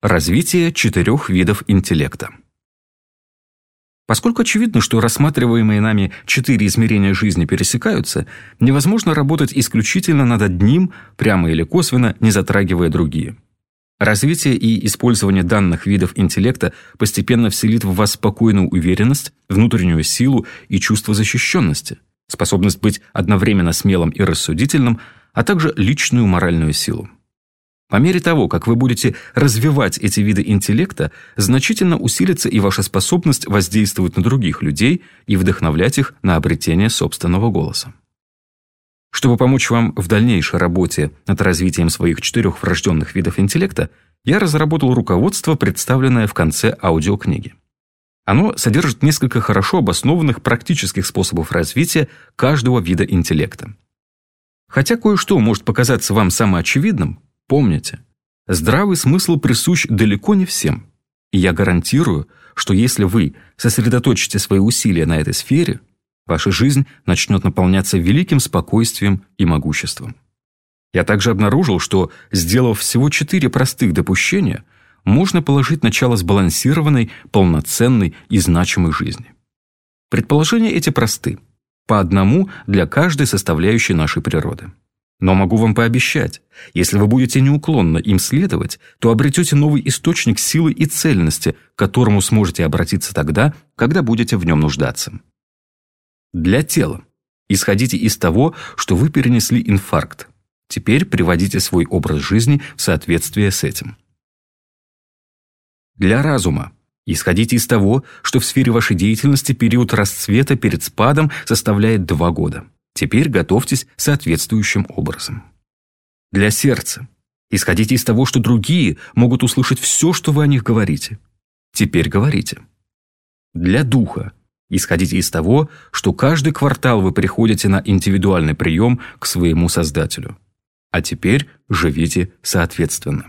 Развитие четырех видов интеллекта. Поскольку очевидно, что рассматриваемые нами четыре измерения жизни пересекаются, невозможно работать исключительно над одним, прямо или косвенно, не затрагивая другие. Развитие и использование данных видов интеллекта постепенно вселит в вас спокойную уверенность, внутреннюю силу и чувство защищенности, способность быть одновременно смелым и рассудительным, а также личную моральную силу. По мере того, как вы будете развивать эти виды интеллекта, значительно усилится и ваша способность воздействовать на других людей и вдохновлять их на обретение собственного голоса. Чтобы помочь вам в дальнейшей работе над развитием своих четырех врожденных видов интеллекта, я разработал руководство, представленное в конце аудиокниги. Оно содержит несколько хорошо обоснованных практических способов развития каждого вида интеллекта. Хотя кое-что может показаться вам самоочевидным, Помните, здравый смысл присущ далеко не всем. И я гарантирую, что если вы сосредоточите свои усилия на этой сфере, ваша жизнь начнет наполняться великим спокойствием и могуществом. Я также обнаружил, что, сделав всего четыре простых допущения, можно положить начало сбалансированной, полноценной и значимой жизни. Предположения эти просты, по одному для каждой составляющей нашей природы. Но могу вам пообещать, если вы будете неуклонно им следовать, то обретете новый источник силы и цельности, к которому сможете обратиться тогда, когда будете в нем нуждаться. Для тела. Исходите из того, что вы перенесли инфаркт. Теперь приводите свой образ жизни в соответствие с этим. Для разума. Исходите из того, что в сфере вашей деятельности период расцвета перед спадом составляет два года. Теперь готовьтесь соответствующим образом. Для сердца. Исходите из того, что другие могут услышать все, что вы о них говорите. Теперь говорите. Для духа. Исходите из того, что каждый квартал вы приходите на индивидуальный прием к своему Создателю. А теперь живите соответственно.